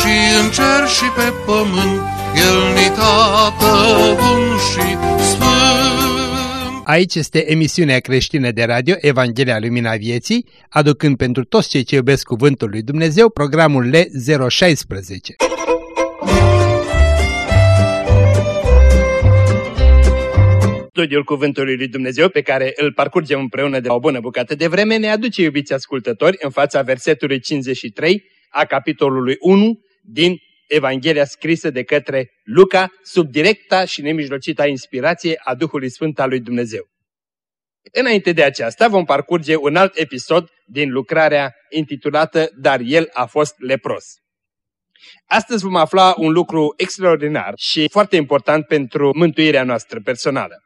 și în cer și pe pământ, El ni tată bun și sfânt. Aici este emisiunea creștină de radio Evanghelia Lumina Vieții, aducând pentru toți cei ce iubesc Cuvântul lui Dumnezeu programul L016. Studiul Cuvântului lui Dumnezeu pe care îl parcurgem împreună de o bună bucată de vreme ne aduce, iubiți ascultători, în fața versetului 53 a capitolului 1 din Evanghelia scrisă de către Luca sub directa și nemijlocita inspirație a Duhului Sfânt al lui Dumnezeu. Înainte de aceasta vom parcurge un alt episod din lucrarea intitulată Dar el a fost lepros. Astăzi vom afla un lucru extraordinar și foarte important pentru mântuirea noastră personală.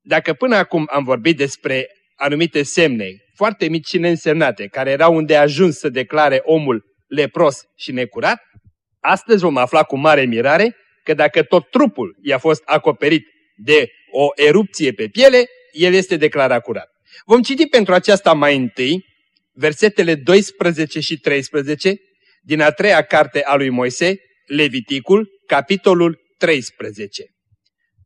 Dacă până acum am vorbit despre anumite semne foarte mici și neînsemnate, care erau unde a ajuns să declare omul lepros și necurat, astăzi vom afla cu mare mirare că dacă tot trupul i-a fost acoperit de o erupție pe piele, el este declarat curat. Vom citi pentru aceasta mai întâi versetele 12 și 13 din a treia carte a lui Moise, Leviticul, capitolul 13.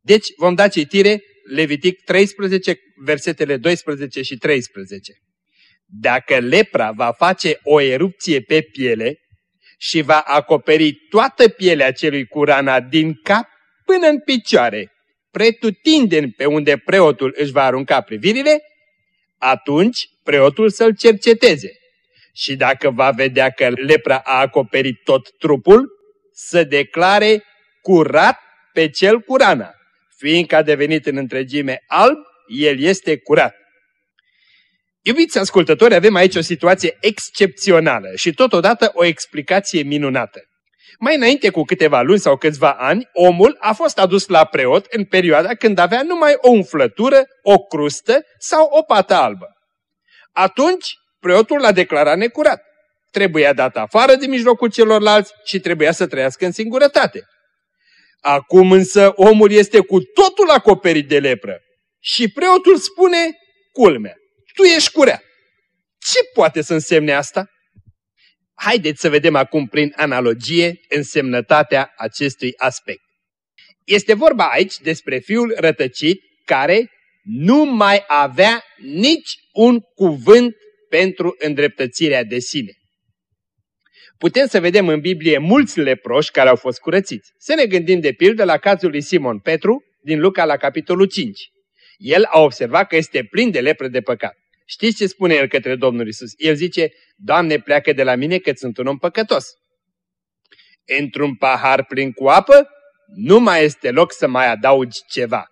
Deci vom da citire Levitic 13, versetele 12 și 13. Dacă lepra va face o erupție pe piele și va acoperi toată pielea celui cu rana din cap până în picioare, pretutindeni pe unde preotul își va arunca privirile, atunci preotul să-l cerceteze. Și dacă va vedea că lepra a acoperit tot trupul, să declare curat pe cel cu rana fiindcă a devenit în întregime alb, el este curat. Iubiți ascultători, avem aici o situație excepțională și totodată o explicație minunată. Mai înainte cu câteva luni sau câțiva ani, omul a fost adus la preot în perioada când avea numai o umflătură, o crustă sau o pată albă. Atunci, preotul l-a declarat necurat. Trebuia dat afară din mijlocul celorlalți și trebuia să trăiască în singurătate. Acum însă omul este cu totul acoperit de lepră. Și preotul spune, culmea, tu ești curea. Ce poate să însemne asta? Haideți să vedem acum prin analogie însemnătatea acestui aspect. Este vorba aici despre fiul rătăcit care nu mai avea nici un cuvânt pentru îndreptățirea de sine putem să vedem în Biblie mulți leproși care au fost curățiți. Să ne gândim de pildă la cazul lui Simon Petru din Luca la capitolul 5. El a observat că este plin de lepră de păcat. Știți ce spune el către Domnul Isus? El zice, Doamne, pleacă de la mine că sunt un om păcătos. Într-un pahar plin cu apă, nu mai este loc să mai adaugi ceva.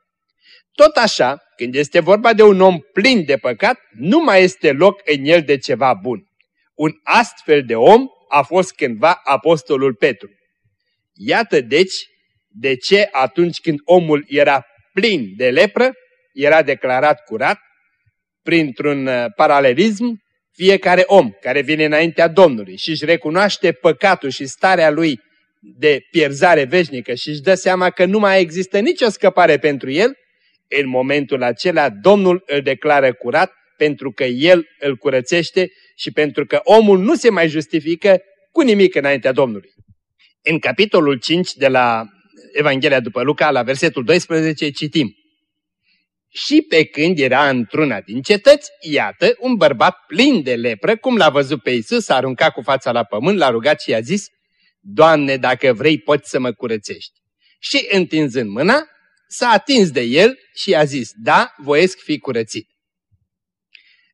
Tot așa, când este vorba de un om plin de păcat, nu mai este loc în el de ceva bun. Un astfel de om a fost cândva apostolul Petru. Iată deci de ce atunci când omul era plin de lepră, era declarat curat, printr-un uh, paralelism, fiecare om care vine înaintea Domnului și își recunoaște păcatul și starea lui de pierzare veșnică și își dă seama că nu mai există nicio scăpare pentru el, în momentul acela Domnul îl declară curat pentru că El îl curățește și pentru că omul nu se mai justifică cu nimic înaintea Domnului. În capitolul 5 de la Evanghelia după Luca, la versetul 12, citim. Și pe când era într-una din cetăți, iată, un bărbat plin de lepră, cum l-a văzut pe Isus, a aruncat cu fața la pământ, l-a rugat și i-a zis, Doamne, dacă vrei, poți să mă curățești. Și întinzând mâna, s-a atins de el și i-a zis, da, voiesc fi curățit.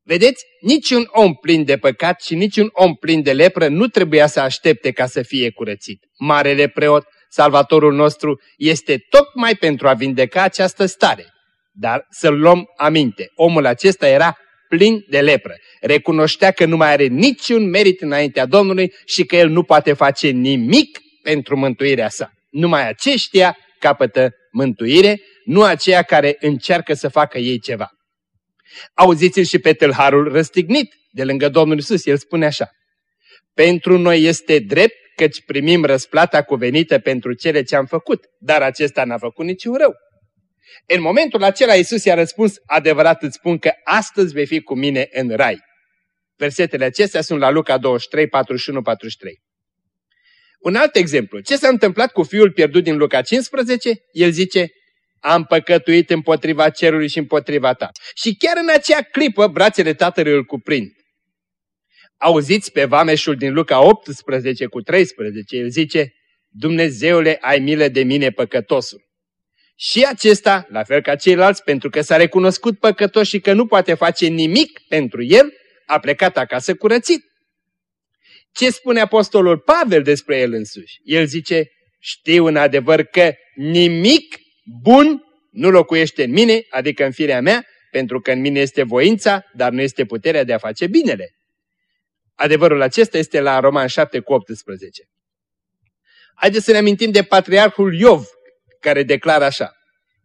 Vedeți, niciun om plin de păcat și niciun om plin de lepră nu trebuia să aștepte ca să fie curățit. Marele preot, salvatorul nostru, este tocmai pentru a vindeca această stare. Dar să-l luăm aminte, omul acesta era plin de lepră. Recunoștea că nu mai are niciun merit înaintea Domnului și că el nu poate face nimic pentru mântuirea sa. Numai aceștia capătă mântuire, nu aceia care încearcă să facă ei ceva. Auziți-l și pe tâlharul răstignit de lângă Domnul Isus, el spune așa. Pentru noi este drept căci primim răsplata cuvenită pentru cele ce am făcut, dar acesta n-a făcut niciun rău. În momentul acela Isus i-a răspuns, adevărat îți spun că astăzi vei fi cu mine în rai. Versetele acestea sunt la Luca 23, 41, 43. Un alt exemplu. Ce s-a întâmplat cu fiul pierdut din Luca 15? El zice, am păcătuit împotriva cerului și împotriva ta. Și chiar în acea clipă brațele tatălui îl cuprind. Auziți pe vameșul din Luca 18 cu 13, el zice, Dumnezeule, ai milă de mine păcătosul. Și acesta, la fel ca ceilalți, pentru că s-a recunoscut păcătos și că nu poate face nimic pentru el, a plecat acasă curățit. Ce spune apostolul Pavel despre el însuși? El zice, știu în adevăr că nimic bun nu locuiește în mine, adică în firea mea, pentru că în mine este voința, dar nu este puterea de a face binele. Adevărul acesta este la Roman 7 cu 18. Haideți să ne amintim de patriarhul Iov, care declară așa.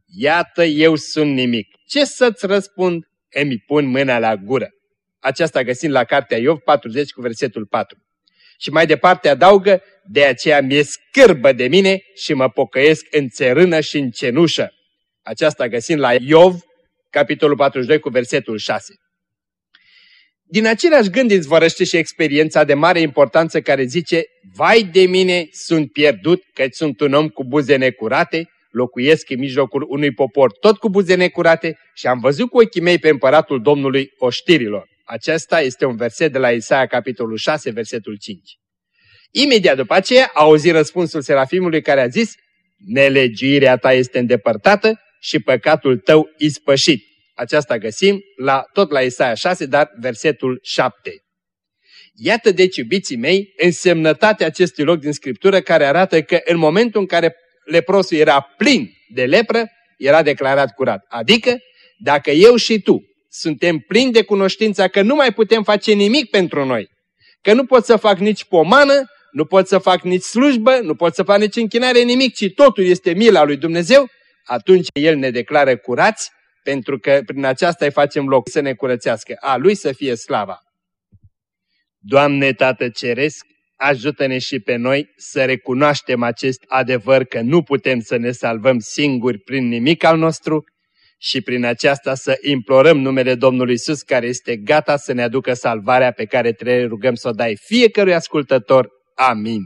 Iată, eu sunt nimic. Ce să-ți răspund? Îmi pun mâna la gură. Aceasta găsim la cartea Iov 40 cu versetul 4. Și mai departe adaugă, de aceea mi-e scârbă de mine și mă pocăiesc în țărână și în cenușă. Aceasta găsim la Iov, capitolul 42 cu versetul 6. Din același gând izvorăște și experiența de mare importanță care zice, Vai de mine, sunt pierdut, căci sunt un om cu buze necurate, locuiesc în mijlocul unui popor tot cu buze necurate și am văzut cu ochii mei pe împăratul Domnului oștirilor. Acesta este un verset de la Isaia, capitolul 6, versetul 5. Imediat după aceea a auzit răspunsul serafimului care a zis, Nelegirea ta este îndepărtată și păcatul tău ispășit. Aceasta găsim la, tot la Isaia 6, dar versetul 7. Iată deci, iubiții mei, însemnătatea acestui loc din Scriptură care arată că în momentul în care leprosul era plin de lepră, era declarat curat. Adică, dacă eu și tu suntem plini de cunoștința că nu mai putem face nimic pentru noi, că nu pot să fac nici pomană, nu pot să fac nici slujbă, nu pot să fac nici închinare, nimic, ci totul este mila lui Dumnezeu, atunci El ne declară curați pentru că prin aceasta îi facem loc să ne curățească. A Lui să fie slava. Doamne Tată Ceresc, ajută-ne și pe noi să recunoaștem acest adevăr că nu putem să ne salvăm singuri prin nimic al nostru și prin aceasta să implorăm numele Domnului Isus care este gata să ne aducă salvarea pe care trebuie rugăm să o dai fiecărui ascultător. Amin.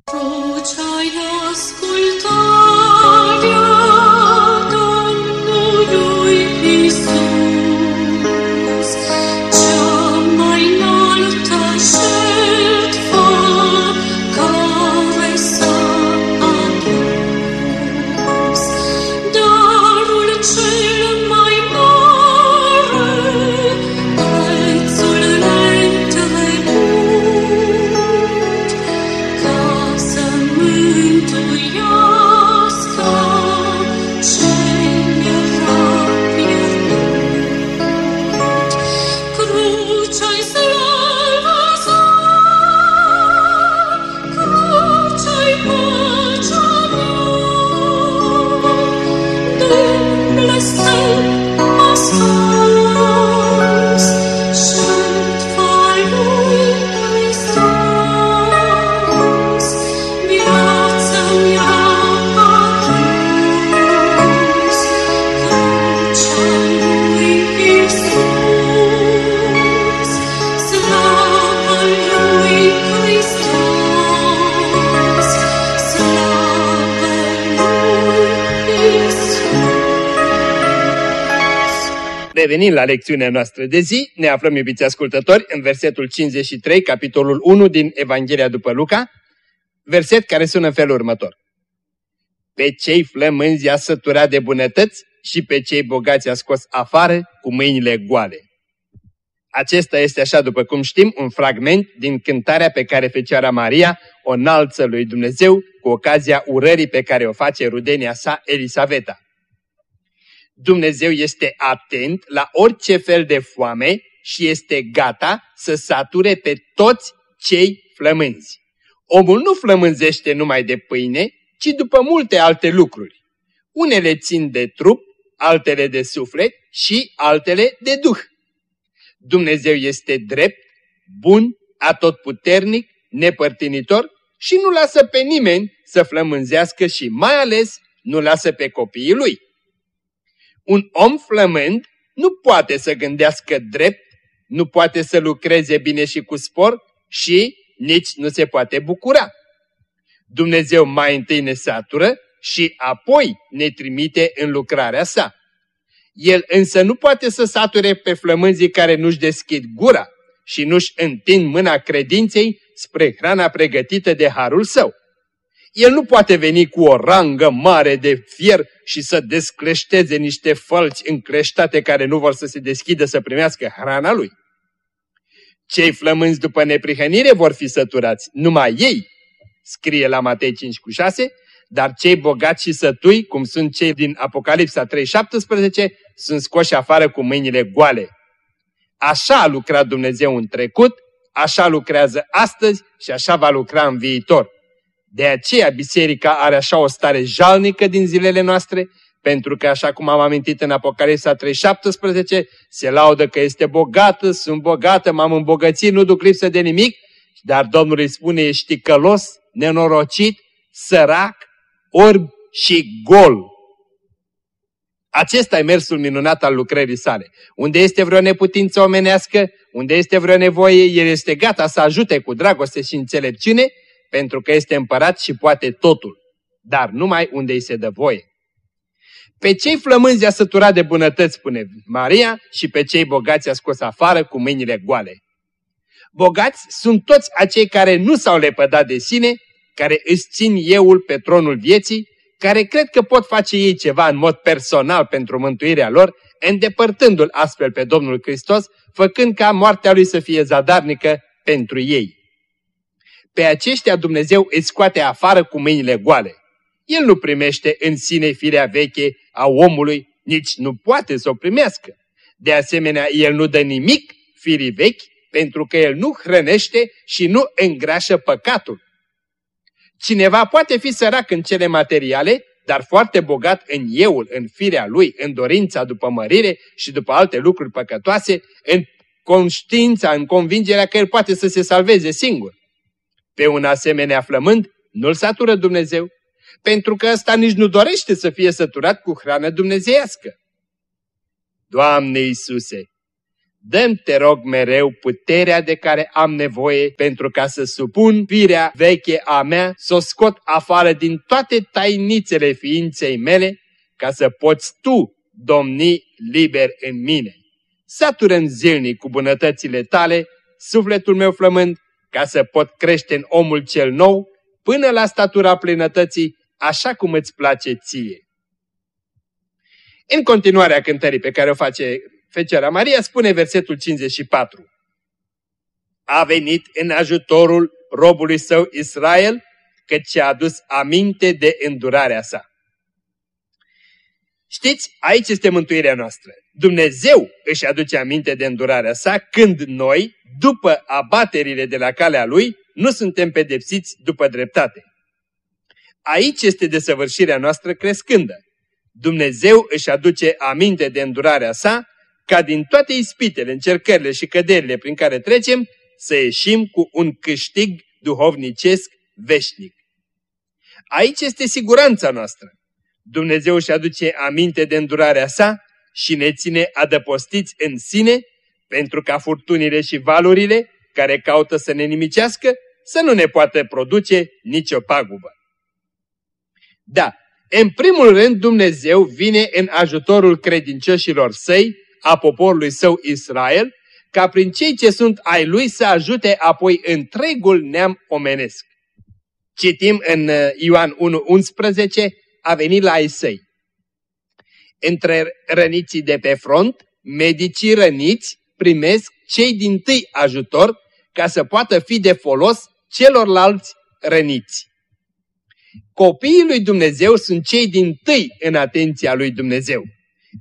Revenind la lecțiunea noastră de zi, ne aflăm, iubiți ascultători, în versetul 53, capitolul 1 din Evanghelia după Luca, verset care sună în felul următor. Pe cei flămânzi a săturat de bunătăți și pe cei bogați a scos afară cu mâinile goale. Acesta este, așa după cum știm, un fragment din cântarea pe care Fecioara Maria o înalță lui Dumnezeu cu ocazia urării pe care o face rudenia sa Elisaveta. Dumnezeu este atent la orice fel de foame și este gata să sature pe toți cei flămânzi. Omul nu flămânzește numai de pâine, ci după multe alte lucruri. Unele țin de trup, altele de suflet și altele de duh. Dumnezeu este drept, bun, atotputernic, nepărtinitor și nu lasă pe nimeni să flămânzească și mai ales nu lasă pe copiii lui. Un om flămând nu poate să gândească drept, nu poate să lucreze bine și cu spor și nici nu se poate bucura. Dumnezeu mai întâi ne satură și apoi ne trimite în lucrarea sa. El însă nu poate să sature pe flămânzii care nu-și deschid gura și nu-și întind mâna credinței spre hrana pregătită de harul său. El nu poate veni cu o rangă mare de fier și să descleșteze niște fălți încleștate care nu vor să se deschidă să primească hrana lui. Cei flămânzi după neprihănire vor fi săturați, numai ei, scrie la Matei 5 cu 6, dar cei bogați și sătui, cum sunt cei din Apocalipsa 3.17, sunt scoși afară cu mâinile goale. Așa a lucrat Dumnezeu în trecut, așa lucrează astăzi și așa va lucra în viitor. De aceea biserica are așa o stare jalnică din zilele noastre, pentru că, așa cum am amintit în Apocalipsa 3.17, se laudă că este bogată, sunt bogată, m-am îmbogățit, nu duc lipsă de nimic, dar Domnul îi spune, ești călos, nenorocit, sărac, orb și gol. Acesta e mersul minunat al lucrării sale. Unde este vreo neputință omenească, unde este vreo nevoie, el este gata să ajute cu dragoste și înțelepciune, pentru că este împărat și poate totul, dar numai unde îi se dă voie. Pe cei flămânzi a săturat de bunătăți, spune Maria, și pe cei bogați a scos afară cu mâinile goale. Bogați sunt toți acei care nu s-au lepădat de sine, care îți țin euul pe tronul vieții, care cred că pot face ei ceva în mod personal pentru mântuirea lor, îndepărtându-L astfel pe Domnul Hristos, făcând ca moartea Lui să fie zadarnică pentru ei. Pe aceștia Dumnezeu îi scoate afară cu mâinile goale. El nu primește în sine firea veche a omului, nici nu poate să o primească. De asemenea, El nu dă nimic firii vechi, pentru că El nu hrănește și nu îngrașă păcatul. Cineva poate fi sărac în cele materiale, dar foarte bogat în euul, în firea lui, în dorința după mărire și după alte lucruri păcătoase, în conștiința, în convingerea că el poate să se salveze singur. Pe un asemenea flământ nu-l satură Dumnezeu, pentru că ăsta nici nu dorește să fie săturat cu hrană dumnezeiască. Doamne Iisuse, dăm te rog mereu puterea de care am nevoie pentru ca să supun firea veche a mea, să o scot afară din toate tainițele ființei mele, ca să poți Tu domni liber în mine. satură zilnic cu bunătățile tale, sufletul meu flămând, ca să pot crește în omul cel nou, până la statura plinătății, așa cum îți place ție. În continuarea cântării pe care o face Fecioara Maria, spune versetul 54. A venit în ajutorul robului său Israel, căci a adus aminte de îndurarea sa. Știți, aici este mântuirea noastră. Dumnezeu își aduce aminte de îndurarea sa când noi, după abaterile de la calea Lui, nu suntem pedepsiți după dreptate. Aici este desăvârșirea noastră crescândă. Dumnezeu își aduce aminte de îndurarea sa ca din toate ispitele, încercările și căderile prin care trecem să ieșim cu un câștig duhovnicesc veșnic. Aici este siguranța noastră. Dumnezeu își aduce aminte de îndurarea sa și ne ține adăpostiți în sine pentru ca furtunile și valurile care caută să ne nimicească să nu ne poată produce nicio pagubă. Da, în primul rând Dumnezeu vine în ajutorul credincioșilor săi, a poporului său Israel, ca prin cei ce sunt ai lui să ajute apoi întregul neam omenesc. Citim în uh, Ioan 1.11, a venit la ai săi. Între răniții de pe front, medicii răniți primesc cei din tâi ajutor ca să poată fi de folos celorlalți răniți. Copiii lui Dumnezeu sunt cei din tâi în atenția lui Dumnezeu.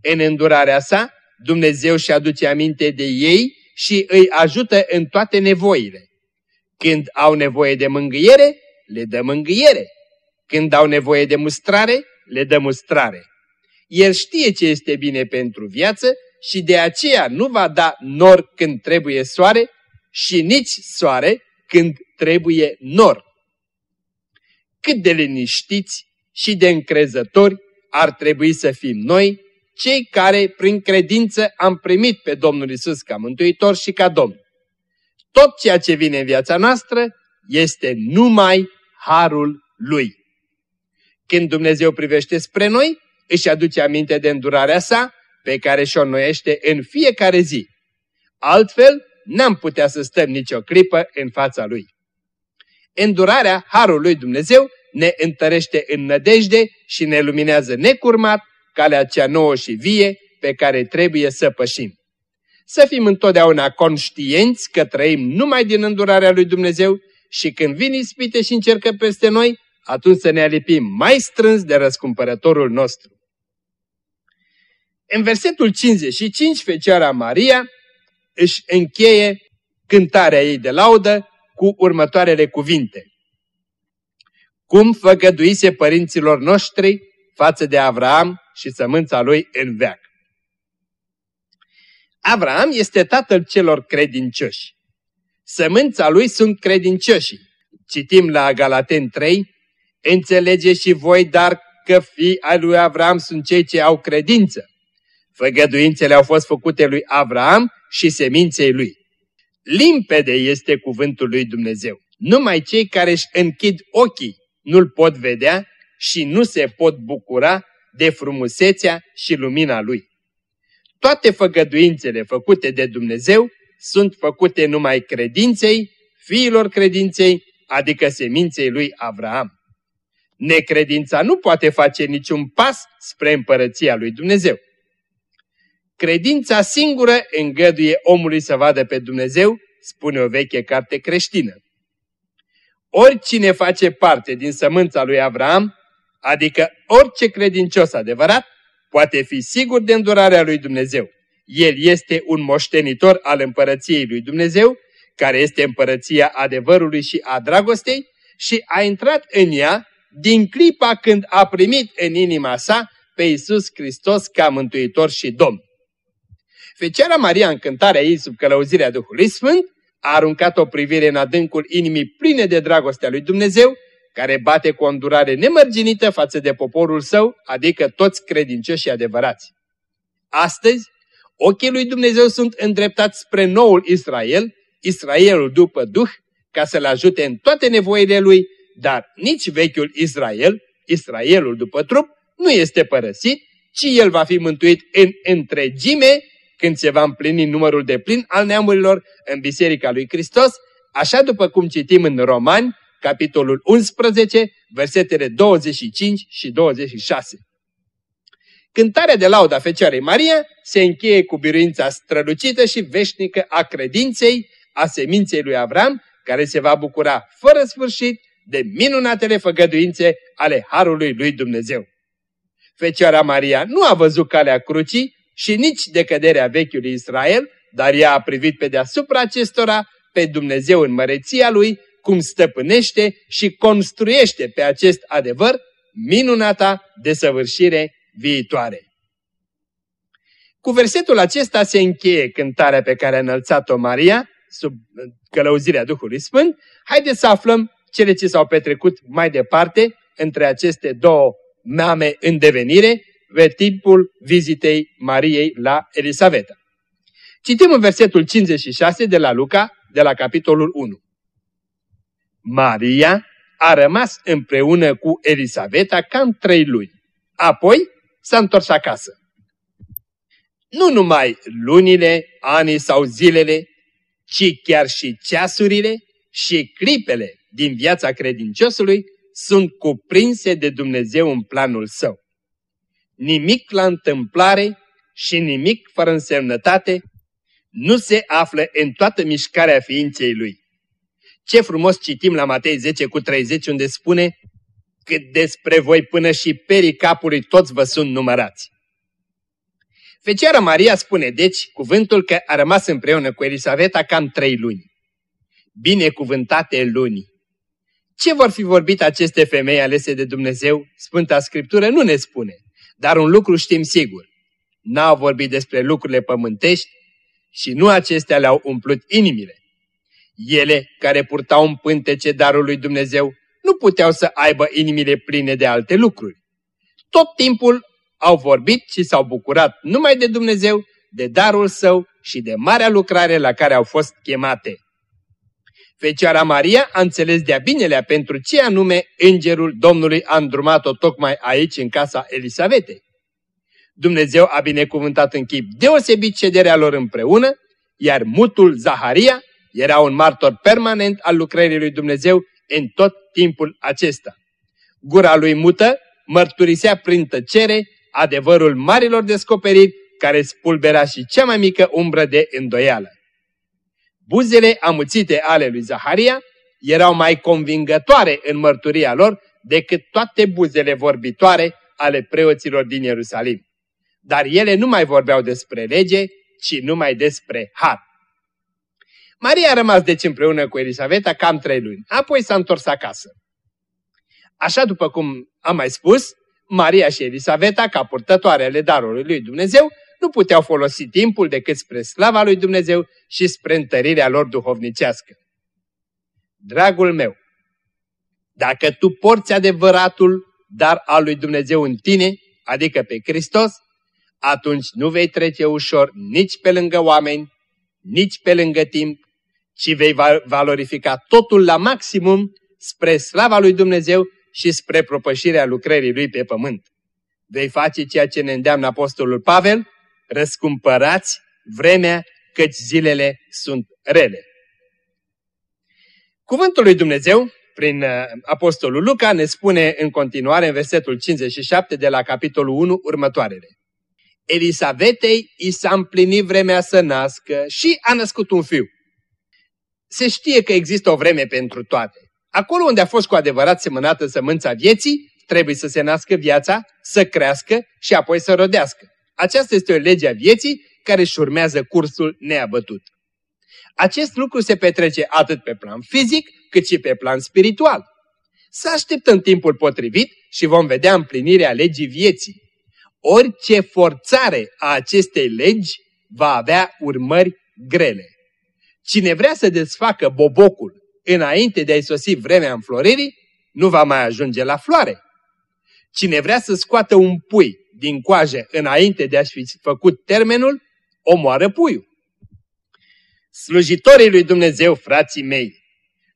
În îndurarea sa, Dumnezeu și aduce aminte de ei și îi ajută în toate nevoile. Când au nevoie de mângâiere, le dă mângâiere. Când au nevoie de mustrare, le dă mustrare. El știe ce este bine pentru viață și de aceea nu va da nor când trebuie soare și nici soare când trebuie nor. Cât de liniștiți și de încrezători ar trebui să fim noi, cei care prin credință am primit pe Domnul Isus ca Mântuitor și ca Domn. Tot ceea ce vine în viața noastră este numai harul Lui. Când Dumnezeu privește spre noi, își aduce aminte de îndurarea sa, pe care și-o înnoiește în fiecare zi. Altfel, n-am putea să stăm nicio clipă în fața Lui. Îndurarea Harului lui Dumnezeu ne întărește în nădejde și ne luminează necurmat calea cea nouă și vie pe care trebuie să pășim. Să fim întotdeauna conștienți că trăim numai din îndurarea lui Dumnezeu și când vin ispite și încercă peste noi, atunci să ne alipim mai strâns de răscumpărătorul nostru. În versetul 55, Fecioara Maria își încheie cântarea ei de laudă cu următoarele cuvinte. Cum făgăduise părinților noștri față de Avraam și sămânța lui în veac. Avraam este tatăl celor credincioși. Sămânța lui sunt credincioși. Citim la Galaten 3, Înțelege și voi, dar că fii al lui Avram sunt cei ce au credință. Făgăduințele au fost făcute lui Avram și seminței lui. Limpede este cuvântul lui Dumnezeu. Numai cei care își închid ochii nu-l pot vedea și nu se pot bucura de frumusețea și lumina lui. Toate făgăduințele făcute de Dumnezeu sunt făcute numai credinței, fiilor credinței, adică seminței lui Avraam. Necredința nu poate face niciun pas spre împărăția lui Dumnezeu. Credința singură îngăduie omului să vadă pe Dumnezeu, spune o veche carte creștină. Oricine face parte din sămânța lui Avram, adică orice credincios adevărat, poate fi sigur de îndurarea lui Dumnezeu. El este un moștenitor al împărăției lui Dumnezeu, care este împărăția adevărului și a dragostei, și a intrat în ea din clipa când a primit în inima sa pe Iisus Hristos ca Mântuitor și Domn. Fecioara Maria, în cântarea ei sub călăuzirea Duhului Sfânt, a aruncat o privire în adâncul inimii pline de dragostea lui Dumnezeu, care bate cu o îndurare nemărginită față de poporul său, adică toți credincioși adevărați. Astăzi, ochii lui Dumnezeu sunt îndreptați spre noul Israel, Israelul după Duh, ca să-l ajute în toate nevoile lui, dar nici vechiul Israel, Israelul după trup, nu este părăsit, ci el va fi mântuit în întregime când se va împlini numărul de plin al neamurilor în Biserica lui Hristos, așa după cum citim în Romani, capitolul 11, versetele 25 și 26. Cântarea de lauda Fecioarei Maria se încheie cu biruința strălucită și veșnică a credinței, a seminței lui Avram, care se va bucura fără sfârșit de minunatele făgăduințe ale Harului lui Dumnezeu. Fecioara Maria nu a văzut calea crucii și nici decăderea vechiului Israel, dar ea a privit pe deasupra acestora pe Dumnezeu în măreția lui, cum stăpânește și construiește pe acest adevăr minunata desăvârșire viitoare. Cu versetul acesta se încheie cântarea pe care a înălțat-o Maria, sub călăuzirea Duhului Sfânt. Haideți să aflăm cele ce s-au petrecut mai departe între aceste două mame în devenire, pe timpul vizitei Mariei la Elisaveta. Citim în versetul 56 de la Luca, de la capitolul 1. Maria a rămas împreună cu Elisaveta cam trei luni. Apoi s-a întors acasă. Nu numai lunile, anii sau zilele, ci chiar și ceasurile și clipele din viața credinciosului sunt cuprinse de Dumnezeu în planul său. Nimic la întâmplare și nimic fără însemnătate nu se află în toată mișcarea ființei lui. Ce frumos citim la Matei 10 cu 30 unde spune cât despre voi până și perii capului toți vă sunt numărați. Fecioara Maria spune deci cuvântul că a rămas împreună cu Elisaveta cam trei luni. binecuvântate luni. Ce vor fi vorbit aceste femei alese de Dumnezeu? Sfânta Scriptură nu ne spune, dar un lucru știm sigur. N-au vorbit despre lucrurile pământești și nu acestea le-au umplut inimile. Ele, care purtau în pântece darul lui Dumnezeu, nu puteau să aibă inimile pline de alte lucruri. Tot timpul au vorbit și s-au bucurat numai de Dumnezeu, de darul său și de marea lucrare la care au fost chemate. Fecioara Maria a înțeles de-a binelea pentru ce anume îngerul Domnului a îndrumat-o tocmai aici în casa Elisavetei. Dumnezeu a binecuvântat în chip deosebit cederea lor împreună, iar mutul Zaharia era un martor permanent al lucrării lui Dumnezeu în tot timpul acesta. Gura lui mută mărturisea prin tăcere adevărul marilor descoperiri care spulbera și cea mai mică umbră de îndoială. Buzele amuțite ale lui Zaharia erau mai convingătoare în mărturia lor decât toate buzele vorbitoare ale preoților din Ierusalim. Dar ele nu mai vorbeau despre lege, ci numai despre har. Maria a rămas deci împreună cu Elisaveta cam trei luni, apoi s-a întors acasă. Așa după cum am mai spus, Maria și Elisaveta, ca purtătoare ale darului lui Dumnezeu, nu puteau folosi timpul decât spre slava lui Dumnezeu și spre întărirea lor duhovnicească. Dragul meu, dacă tu porți adevăratul dar al lui Dumnezeu în tine, adică pe Hristos, atunci nu vei trece ușor nici pe lângă oameni, nici pe lângă timp, ci vei valorifica totul la maximum spre slava lui Dumnezeu și spre propășirea lucrării lui pe pământ. Vei face ceea ce ne îndeamnă Apostolul Pavel, răscumpărați vremea căci zilele sunt rele. Cuvântul lui Dumnezeu, prin uh, Apostolul Luca, ne spune în continuare în versetul 57 de la capitolul 1 următoarele. Elisavetei i s-a împlinit vremea să nască și a născut un fiu. Se știe că există o vreme pentru toate. Acolo unde a fost cu adevărat semănată sămânța vieții, trebuie să se nască viața, să crească și apoi să rodească. Aceasta este o lege a vieții care își urmează cursul neabătut. Acest lucru se petrece atât pe plan fizic, cât și pe plan spiritual. Să așteptăm timpul potrivit și vom vedea împlinirea legii vieții. Orice forțare a acestei legi va avea urmări grele. Cine vrea să desfacă bobocul înainte de a-i sosi vremea înfloririi, nu va mai ajunge la floare. Cine vrea să scoată un pui din coajă înainte de a-și fi făcut termenul, omoară puiul. Slujitorii lui Dumnezeu, frații mei,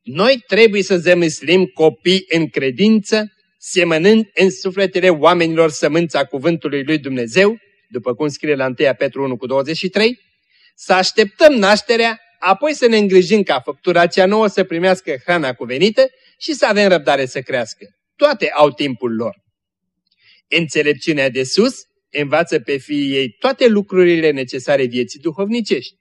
noi trebuie să zămislim copii în credință, semănând în sufletele oamenilor sămânța cuvântului lui Dumnezeu, după cum scrie la 1 Petru 1 cu 23, să așteptăm nașterea, apoi să ne îngrijim ca făptura cea nouă să primească hrana cuvenită și să avem răbdare să crească. Toate au timpul lor. Înțelepciunea de sus învață pe fiii ei toate lucrurile necesare vieții duhovnicești.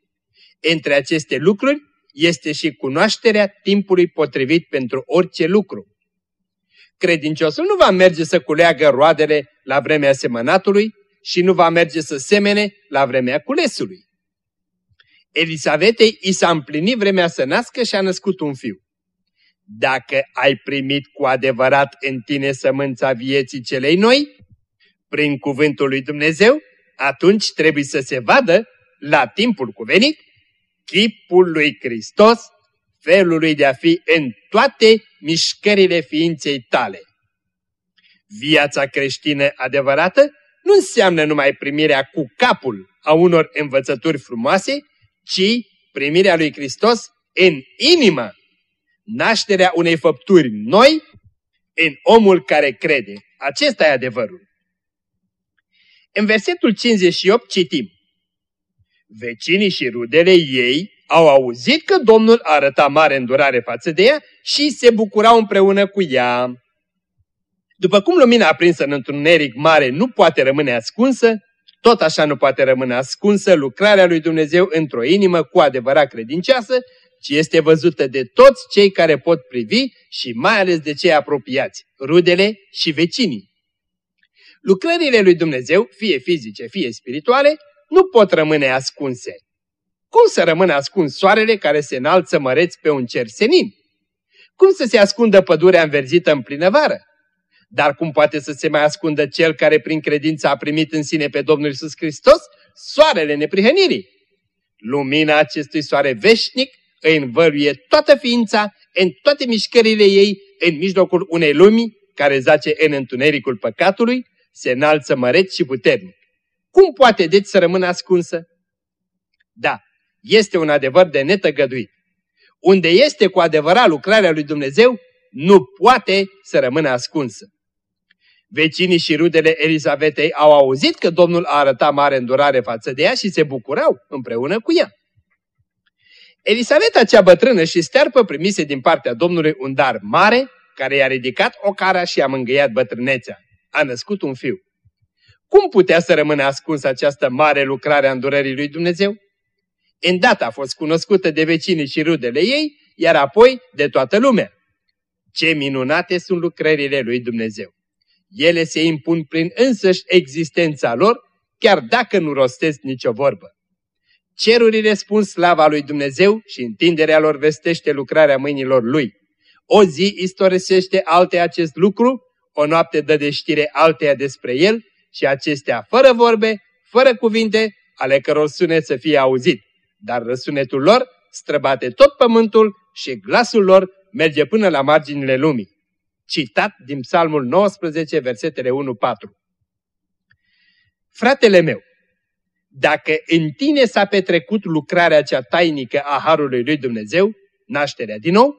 Între aceste lucruri este și cunoașterea timpului potrivit pentru orice lucru. Credinciosul nu va merge să culeagă roadele la vremea semănatului și nu va merge să semene la vremea culesului. Elisavetei i s-a împlinit vremea să nască și a născut un fiu. Dacă ai primit cu adevărat în tine sămânța vieții celei noi, prin cuvântul lui Dumnezeu, atunci trebuie să se vadă, la timpul cuvenit, chipul lui Hristos, felul lui de a fi în toate mișcările ființei tale. Viața creștină adevărată nu înseamnă numai primirea cu capul a unor învățături frumoase, ci primirea lui Hristos în inimă, nașterea unei făpturi noi în omul care crede. Acesta e adevărul. În versetul 58 citim. Vecinii și rudele ei au auzit că Domnul arăta mare îndurare față de ea și se bucurau împreună cu ea. După cum lumina aprinsă în întuneric mare nu poate rămâne ascunsă, tot așa nu poate rămâne ascunsă lucrarea lui Dumnezeu într-o inimă cu adevărat credincioasă, ci este văzută de toți cei care pot privi și mai ales de cei apropiați, rudele și vecinii. Lucrările lui Dumnezeu, fie fizice, fie spirituale, nu pot rămâne ascunse. Cum să rămână ascuns soarele care se înalță măreț pe un cer senin? Cum să se ascundă pădurea înverzită în plinăvară? Dar cum poate să se mai ascundă cel care prin credință a primit în sine pe Domnul Isus Hristos soarele neprihănirii? Lumina acestui soare veșnic îi învăluie toată ființa în toate mișcările ei în mijlocul unei lumi care zace în întunericul păcatului, se înalță măreț și puternic. Cum poate deci să rămână ascunsă? Da, este un adevăr de netăgăduit. Unde este cu adevărat lucrarea lui Dumnezeu, nu poate să rămână ascunsă. Vecinii și rudele Elisabetei au auzit că Domnul a arătat mare îndurare față de ea și se bucurau împreună cu ea. Elisabeta cea bătrână și stearpă primise din partea Domnului un dar mare, care i-a ridicat o cara și a mângâiat bătrânețea. A născut un fiu. Cum putea să rămână ascunsă această mare lucrare a îndurării lui Dumnezeu? Îndată a fost cunoscută de vecinii și rudele ei, iar apoi de toată lumea. Ce minunate sunt lucrările lui Dumnezeu! Ele se impun prin însăși existența lor, chiar dacă nu rostesc nicio vorbă. Cerurile spun slava lui Dumnezeu și întinderea lor vestește lucrarea mâinilor lui. O zi istorisește alte acest lucru, o noapte dă de știre alteia despre el și acestea fără vorbe, fără cuvinte, ale căror sunet să fie auzit. Dar răsunetul lor străbate tot pământul și glasul lor merge până la marginile lumii. Citat din Psalmul 19, versetele 1-4. Fratele meu, dacă în tine s-a petrecut lucrarea cea tainică a Harului lui Dumnezeu, nașterea din nou,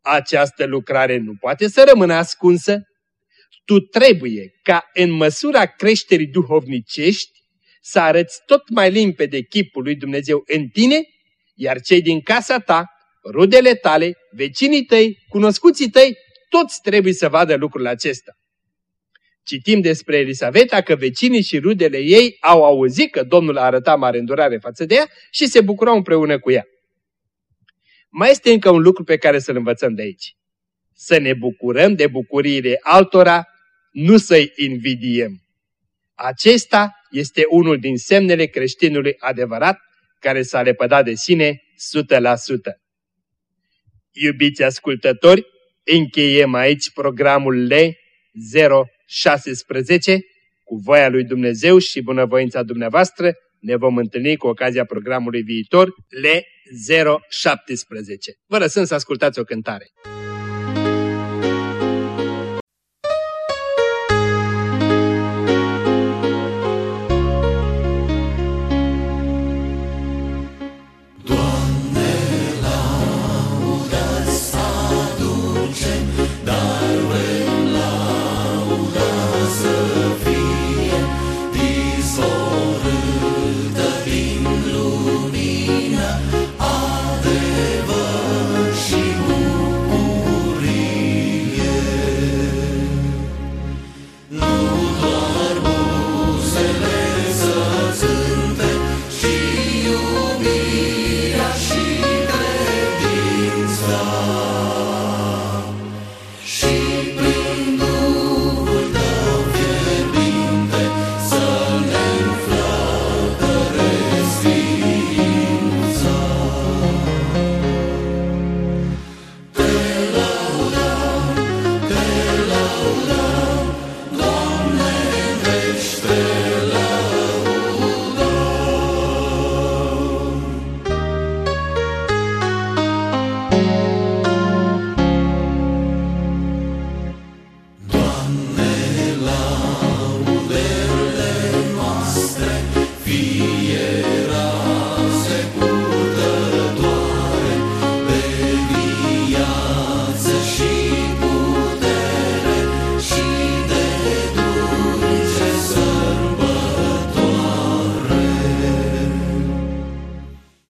această lucrare nu poate să rămână ascunsă. Tu trebuie ca în măsura creșterii duhovnicești să arăți tot mai limpede chipul lui Dumnezeu în tine, iar cei din casa ta, rudele tale, vecinii tăi, cunoscuții tăi, toți trebuie să vadă lucrul acesta. Citim despre Elisaveta că vecinii și rudele ei au auzit că Domnul a arătat mare îndurare față de ea și se bucurau împreună cu ea. Mai este încă un lucru pe care să-l învățăm de aici. Să ne bucurăm de bucuriile altora, nu să-i invidiem. Acesta este unul din semnele creștinului adevărat care s-a lepădat de sine 100%. Iubiți ascultători, încheiem aici programul L016 cu voia lui Dumnezeu și bunăvoința dumneavoastră. Ne vom întâlni cu ocazia programului viitor L017. Vă lăsăm să ascultați o cântare.